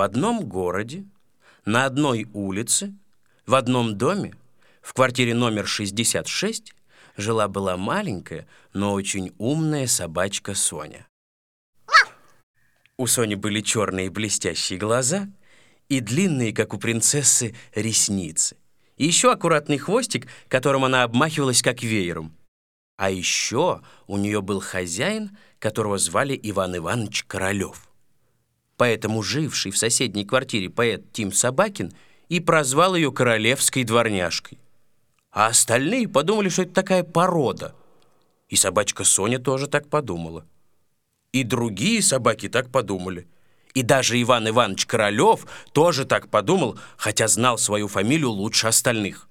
В одном городе, на одной улице, в одном доме, в квартире номер 66, жила-была маленькая, но очень умная собачка Соня. У Сони были черные блестящие глаза и длинные, как у принцессы, ресницы. И еще аккуратный хвостик, которым она обмахивалась как веером. А еще у нее был хозяин, которого звали Иван Иванович Королев. Поэтому живший в соседней квартире поэт Тим Собакин и прозвал ее королевской дворняжкой. А остальные подумали, что это такая порода. И собачка Соня тоже так подумала. И другие собаки так подумали. И даже Иван Иванович Королев тоже так подумал, хотя знал свою фамилию лучше остальных.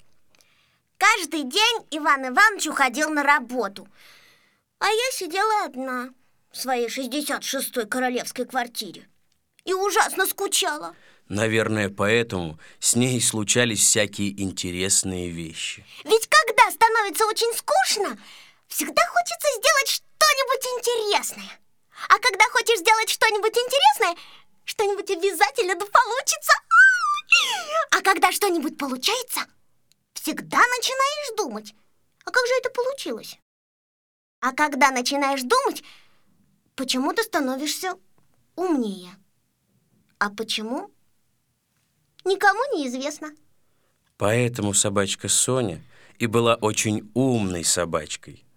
Каждый день Иван Иванович уходил на работу. А я сидела одна в своей 66-й королевской квартире. И ужасно скучала. Наверное, поэтому с ней случались всякие интересные вещи. Ведь когда становится очень скучно, всегда хочется сделать что-нибудь интересное. А когда хочешь сделать что-нибудь интересное, что-нибудь обязательно да получится. А когда что-нибудь получается, всегда начинаешь думать, а как же это получилось? А когда начинаешь думать, почему ты становишься умнее. А почему? Никому не известно. Поэтому собачка Соня и была очень умной собачкой –